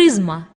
Prisma.